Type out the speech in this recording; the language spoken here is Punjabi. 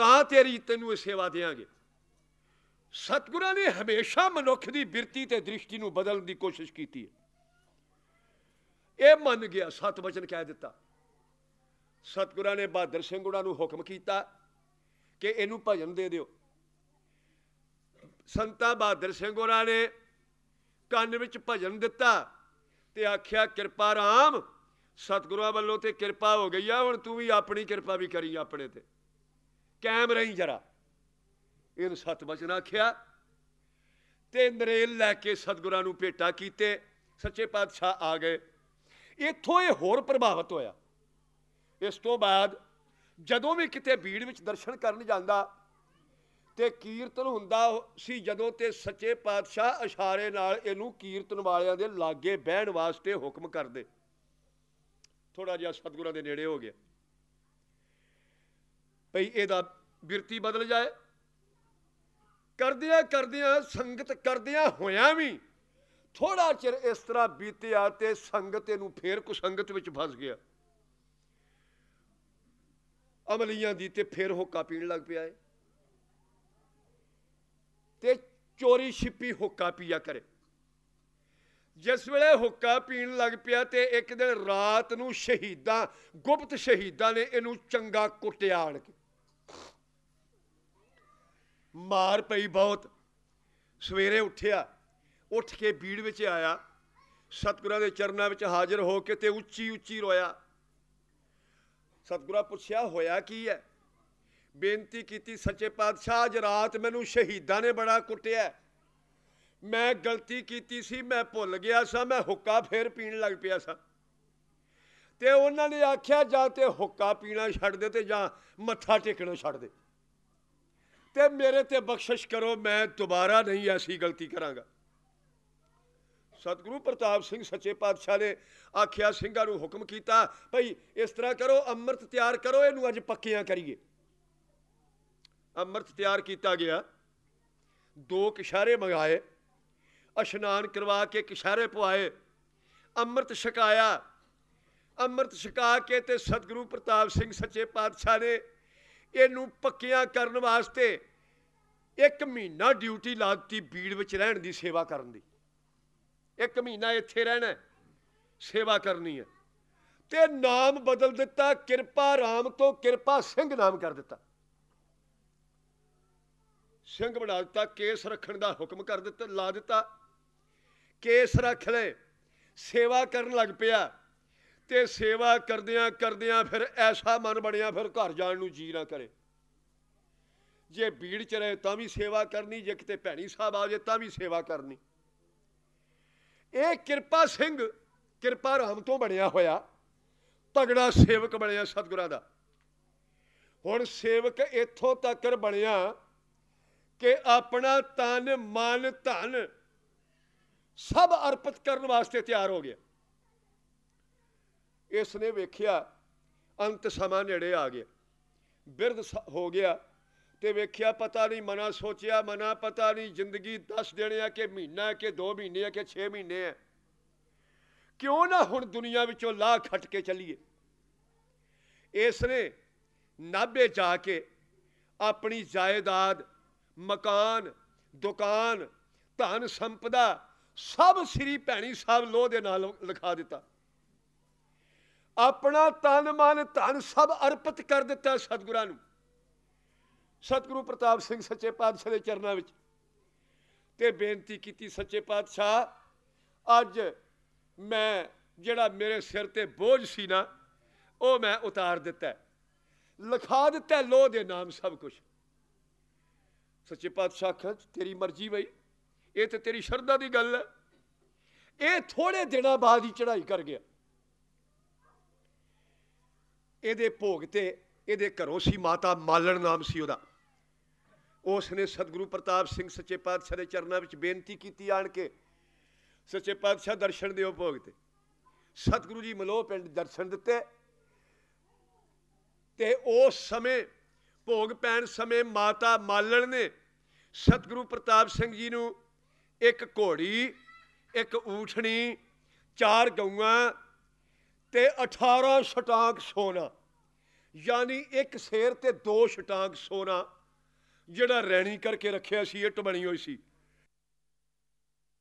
ਤਾਂ ਤੇਰੀ ਤੈਨੂੰ ਇਹ ਸੇਵਾ ਦੇਾਂਗੇ। ਸਤਿਗੁਰਾਂ ਨੇ ਹਮੇਸ਼ਾ ਮਨੁੱਖ ਦੀ ਬਿਰਤੀ ਤੇ ਦ੍ਰਿਸ਼ਟੀ ਨੂੰ ਬਦਲਣ ਦੀ ਕੋਸ਼ਿਸ਼ ਕੀਤੀ ਹੈ। ਇਹ ਮੰਨ ਗਿਆ, ਸਤ ਵਚਨ ਕਹਿ ਦਿੱਤਾ। ਸਤਿਗੁਰਾਂ ਨੇ ਬਹਾਦਰ ਸਿੰਘ ਉਹਨਾਂ ਨੂੰ ਹੁਕਮ ਕੀਤਾ ਕਿ ਇਹਨੂੰ ਭਜਨ ਦੇ ਦਿਓ। ਸੰਤਾ ਬਹਾਦਰ ਸਿੰਘ ਗੁੜਾ ਨੇ ਕੰਨ ਵਿੱਚ ਭਜਨ ਦਿੱਤਾ ਤੇ ਆਖਿਆ, ਕਿਰਪਾ ਰਾਮ, ਸਤਿਗੁਰਾਂ ਵੱਲੋਂ ਤੇ ਕਿਰਪਾ ਹੋ ਗਈ ਆ, ਹੁਣ ਤੂੰ ਵੀ ਆਪਣੀ ਕਿਰਪਾ ਵੀ ਕਰੀ ਆਪਣੇ ਤੇ। ਕਾਇਮ ਰਹੀਂ ਜਰਾ। ਇਹਨੂੰ ਸਤ ਬਚਨ ਆਖਿਆ। ਤੇ ਨਰੇਲ ਲੈ ਕੇ ਸਤਿਗੁਰਾਂ ਨੂੰ ਭੇਟਾ ਕੀਤੇ। ਸੱਚੇ ਪਾਤਸ਼ਾਹ ਆ ਗਏ। ਇੱਥੋਂ ਇਹ ਹੋਰ ਪ੍ਰਭਾਵਿਤ ਹੋਇਆ। ਇਸ ਤੋਂ ਬਾਅਦ ਜਦੋਂ ਵੀ ਕਿਤੇ ਭੀੜ ਵਿੱਚ ਦਰਸ਼ਨ ਕਰਨ ਜਾਂਦਾ ਤੇ ਕੀਰਤਨ ਹੁੰਦਾ ਸੀ, ਜਦੋਂ ਤੇ ਸੱਚੇ ਪਾਤਸ਼ਾਹ ਇਸ਼ਾਰੇ ਨਾਲ ਇਹਨੂੰ ਕੀਰਤਨ ਵਾਲਿਆਂ ਦੇ ਲਾਗੇ ਬਹਿਣ ਵਾਸਤੇ ਹੁਕਮ ਕਰਦੇ। ਥੋੜਾ ਜਿਹਾ ਸਤਿਗੁਰਾਂ ਦੇ ਨੇੜੇ ਹੋ ਗਿਆ। ਭਈ ਇਹਦਾ ਬਿਰਤੀ ਬਦਲ ਜਾਏ। ਕਰਦਿਆਂ ਕਰਦਿਆਂ ਸੰਗਤ ਕਰਦਿਆਂ ਹੋਇਆਂ ਵੀ ਥੋੜਾ ਚਿਰ ਇਸ ਤਰ੍ਹਾਂ ਬੀਤਿਆ ਤੇ ਸੰਗਤ ਇਹਨੂੰ ਫੇਰ ਕੁਸੰਗਤ ਵਿੱਚ ਫਸ ਗਿਆ। ਅਮਲੀਆਂ ਦੀ ਤੇ ਫੇਰ ਹੋਕਾ ਪੀਣ ਲੱਗ ਪਿਆ ਏ। ਤੇ ਚੋਰੀ ਛਿਪੀ ਹੋਕਾ ਪੀਆ ਕਰੇ। ਜਿਸ ਵੇਲੇ ਹੁੱਕਾ ਪੀਣ ਲੱਗ ਪਿਆ ਤੇ ਇੱਕ ਦਿਨ ਰਾਤ ਨੂੰ ਸ਼ਹੀਦਾਂ, ਗੁਪਤ ਸ਼ਹੀਦਾਂ ਨੇ ਇਹਨੂੰ ਚੰਗਾ ਕੁੱਟਿਆ ਆਣ ਕੇ। ਮਾਰ ਪਈ ਬਹੁਤ। ਸਵੇਰੇ ਉੱਠਿਆ, ਉੱਠ ਕੇ ਬੀੜ ਵਿੱਚ ਆਇਆ, ਸਤਿਗੁਰਾਂ ਦੇ ਚਰਨਾਂ ਵਿੱਚ ਹਾਜ਼ਰ ਹੋ ਕੇ ਤੇ ਉੱਚੀ ਉੱਚੀ ਰੋਇਆ। ਸਤਿਗੁਰਾਂ ਪੁੱਛਿਆ, ਹੋਇਆ ਕੀ ਹੈ? ਬੇਨਤੀ ਕੀਤੀ, ਸੱਚੇ ਪਾਤਸ਼ਾਹ, ਅੱਜ ਰਾਤ ਮੈਨੂੰ ਸ਼ਹੀਦਾਂ ਨੇ ਬੜਾ ਕੁੱਟਿਆ। ਮੈਂ ਗਲਤੀ ਕੀਤੀ ਸੀ, ਮੈਂ ਭੁੱਲ ਗਿਆ ਸਾਂ, ਮੈਂ ਹੁੱਕਾ ਫੇਰ ਪੀਣ ਲੱਗ ਪਿਆ ਸਾਂ। ਤੇ ਉਹਨਾਂ ਨੇ ਆਖਿਆ, ਜਾਂ ਤੇ ਹੁੱਕਾ ਪੀਣਾ ਛੱਡ ਦੇ ਤੇ ਜਾਂ ਮੱਥਾ ਟੇਕਣਾ ਛੱਡ ਦੇ। ਤੇ ਮੇਰੇ ਤੇ ਬਖਸ਼ਿਸ਼ ਕਰੋ, ਮੈਂ ਦੁਬਾਰਾ ਨਹੀਂ ਐਸੀ ਗਲਤੀ ਕਰਾਂਗਾ। ਸਤਿਗੁਰੂ ਪ੍ਰਤਾਪ ਸਿੰਘ ਸੱਚੇ ਪਾਤਸ਼ਾਹ ਨੇ ਆਖਿਆ, ਸਿੰਘਾਂ ਨੂੰ ਹੁਕਮ ਕੀਤਾ, ਭਈ ਇਸ ਤਰ੍ਹਾਂ ਕਰੋ, ਅੰਮ੍ਰਿਤ ਤਿਆਰ ਕਰੋ, ਇਹਨੂੰ ਅੱਜ ਪੱਕਿਆਂ ਕਰੀਏ। ਅੰਮ੍ਰਿਤ ਤਿਆਰ ਕੀਤਾ ਗਿਆ। ਦੋ ਕਿਸ਼ਾਰੇ ਮੰਗਾਏ। ਇਸ਼ਨਾਨ ਕਰਵਾ ਕੇ ਕਿਸ਼ਾਰੇ ਪਵਾਏ ਅੰਮ੍ਰਿਤ ਛਕਾਇਆ। ਅੰਮ੍ਰਿਤ ਛਕਾ ਕੇ ਤੇ ਸਤਿਗੁਰੂ ਪ੍ਰਤਾਪ ਸਿੰਘ ਸੱਚੇ ਪਾਤਸ਼ਾਹ ਨੇ ਇਹਨੂੰ ਪੱਕਿਆਂ ਕਰਨ ਵਾਸਤੇ ਇੱਕ ਮਹੀਨਾ ਡਿਊਟੀ ਲਾਤੀ ਬੀੜ ਵਿੱਚ ਰਹਿਣ ਦੀ ਸੇਵਾ ਕਰਨ ਦੀ। ਇੱਕ ਮਹੀਨਾ ਇੱਥੇ ਰਹਿਣਾ ਸੇਵਾ ਕਰਨੀ ਹੈ। ਤੇ ਨਾਮ ਬਦਲ ਦਿੱਤਾ, ਕਿਰਪਾ ਰਾਮ ਤੋਂ ਕਿਰਪਾ ਸਿੰਘ ਨਾਮ ਕਰ ਦਿੱਤਾ। ਸਿੰਘ ਬਣਾ ਦਿੱਤਾ, ਕੇਸ ਰੱਖਣ ਦਾ ਹੁਕਮ ਕਰ ਦਿੱਤਾ, ਲਾ ਦਿੱਤਾ। ਕੇਸ ਰੱਖ ਲੈ ਸੇਵਾ ਕਰਨ ਲੱਗ ਪਿਆ। ਤੇ ਸੇਵਾ ਕਰਦਿਆਂ ਕਰਦਿਆਂ ਫਿਰ ਐਸਾ ਮਨ ਬਣਿਆ, ਫਿਰ ਘਰ ਜਾਣ ਨੂੰ ਜੀ ਨਾ ਕਰੇ। ਜੇ ਭੀੜ ਚ ਰਹੇ ਤਾਂ ਵੀ ਸੇਵਾ ਕਰਨੀ, ਜੇ ਕਿਤੇ ਭੈਣੀ ਸਾਹਿਬ ਆ ਜੇ ਤਾਂ ਵੀ ਸੇਵਾ ਕਰਨੀ। ਇਹ ਕਿਰਪਾ ਸਿੰਘ, ਕਿਰਪਾ ਰਾਮ ਤੋਂ ਬਣਿਆ ਹੋਇਆ, ਤਗੜਾ ਸੇਵਕ ਬਣਿਆ ਸਤਿਗੁਰਾਂ ਦਾ। ਹੁਣ ਸੇਵਕ ਇੱਥੋਂ ਤੱਕ ਬਣਿਆ ਕਿ ਆਪਣਾ ਤਨ, ਮਨ, ਧਨ ਸਭ ਅਰਪਿਤ ਕਰਨ ਵਾਸਤੇ ਤਿਆਰ ਹੋ ਗਿਆ। ਇਸ ਨੇ ਵੇਖਿਆ, ਅੰਤ ਸਮਾਂ ਨੇੜੇ ਆ ਗਿਆ। ਬਿਰਧ ਹੋ ਗਿਆ। ਤੇ ਵੇਖਿਆ, ਪਤਾ ਨਹੀਂ, ਮਨਾ ਸੋਚਿਆ, ਮਨਾ ਪਤਾ ਨਹੀਂ, ਜ਼ਿੰਦਗੀ 10 ਦਿਨ ਆ ਕਿ ਮਹੀਨਾ ਕਿ 2 ਮਹੀਨੇ ਆ ਕਿ 6 ਮਹੀਨੇ ਆ। ਕਿਉਂ ਨਾ ਹੁਣ ਦੁਨੀਆ ਵਿੱਚੋਂ ਲਾਹ ਖੱਟ ਕੇ ਚੱਲੀਏ? ਇਸ ਨੇ ਨਾਬੇ ਜਾ ਕੇ ਆਪਣੀ ਜਾਇਦਾਦ, ਮਕਾਨ, ਦੁਕਾਨ, ਧਨ ਸੰਪਦਾ ਸਭ ਸ੍ਰੀ ਭੈਣੀ ਸਾਹਿਬ ਲੋਹ ਦੇ ਨਾਲ ਲਿਖਾ ਦਿੱਤਾ। ਆਪਣਾ ਤਨ ਮਨ ਧਨ ਸਭ ਅਰਪਿਤ ਕਰ ਦਿੱਤਾ ਸਤਿਗੁਰਾਂ ਨੂੰ। ਸਤਿਗੁਰੂ ਪ੍ਰਤਾਪ ਸਿੰਘ ਸੱਚੇ ਪਾਤਸ਼ਾਹ ਦੇ ਚਰਨਾਂ ਵਿੱਚ ਤੇ ਬੇਨਤੀ ਕੀਤੀ ਸੱਚੇ ਪਾਤਸ਼ਾਹ, ਅੱਜ ਮੈਂ ਜਿਹੜਾ ਮੇਰੇ ਸਿਰ ਤੇ ਬੋਝ ਸੀ ਨਾ, ਉਹ ਮੈਂ ਉਤਾਰ ਦਿੱਤਾ ਲਿਖਾ ਦਿੱਤਾ ਲੋਹ ਦੇ ਨਾਮ ਸਭ ਕੁਝ ਸੱਚੇ ਪਾਤਸ਼ਾਹ ਕਹ ਤੇਰੀ ਮਰਜ਼ੀ ਬਈ, ਇਹ ਤੇ ਤੇਰੀ ਸ਼ਰਧਾ ਦੀ ਗੱਲ ਹੈ। ਇਹ ਥੋੜੇ ਦਿਨਾਂ ਬਾਅਦ ਹੀ ਚੜ੍ਹਾਈ ਕਰ ਗਿਆ। ਇਹਦੇ ਭੋਗ ਤੇ ਇਹਦੇ ਘਰੋਂ ਸੀ, ਮਾਤਾ ਮਾਲਣ ਨਾਮ ਸੀ ਉਹਦਾ। ਉਸ ਨੇ ਸਤਿਗੁਰੂ ਪ੍ਰਤਾਪ ਸਿੰਘ ਸੱਚੇ ਪਾਤਸ਼ਾਹ ਦੇ ਚਰਨਾਂ ਵਿੱਚ ਬੇਨਤੀ ਕੀਤੀ ਆਣ ਕੇ, ਸੱਚੇ ਪਾਤਸ਼ਾਹ ਦਰਸ਼ਨ ਦਿਓ ਭੋਗ ਤੇ। ਸਤਿਗੁਰੂ ਜੀ ਮਲੋਹ ਪਿੰਡ ਦਰਸ਼ਨ ਦਿੱਤੇ ਤੇ ਉਸ ਸਮੇਂ, ਭੋਗ ਪੈਣ ਸਮੇਂ ਮਾਤਾ ਮਾਲਣ ਨੇ ਸਤਿਗੁਰੂ ਪ੍ਰਤਾਪ ਸਿੰਘ ਜੀ ਨੂੰ ਇੱਕ ਘੋੜੀ, ਇੱਕ ਊਠਣੀ, ਚਾਰ ਗਊਆਂ ਤੇ 18 ਛਟਾਂਕ ਸੋਨਾ ਯਾਨੀ ਇੱਕ ਸ਼ੇਰ ਤੇ ਦੋ ਛਟਾਂਗ ਸੋਨਾ ਜਿਹੜਾ ਰੈਣੀ ਕਰਕੇ ਰੱਖਿਆ ਸੀ ਇੱਟ ਬਣੀ ਹੋਈ ਸੀ।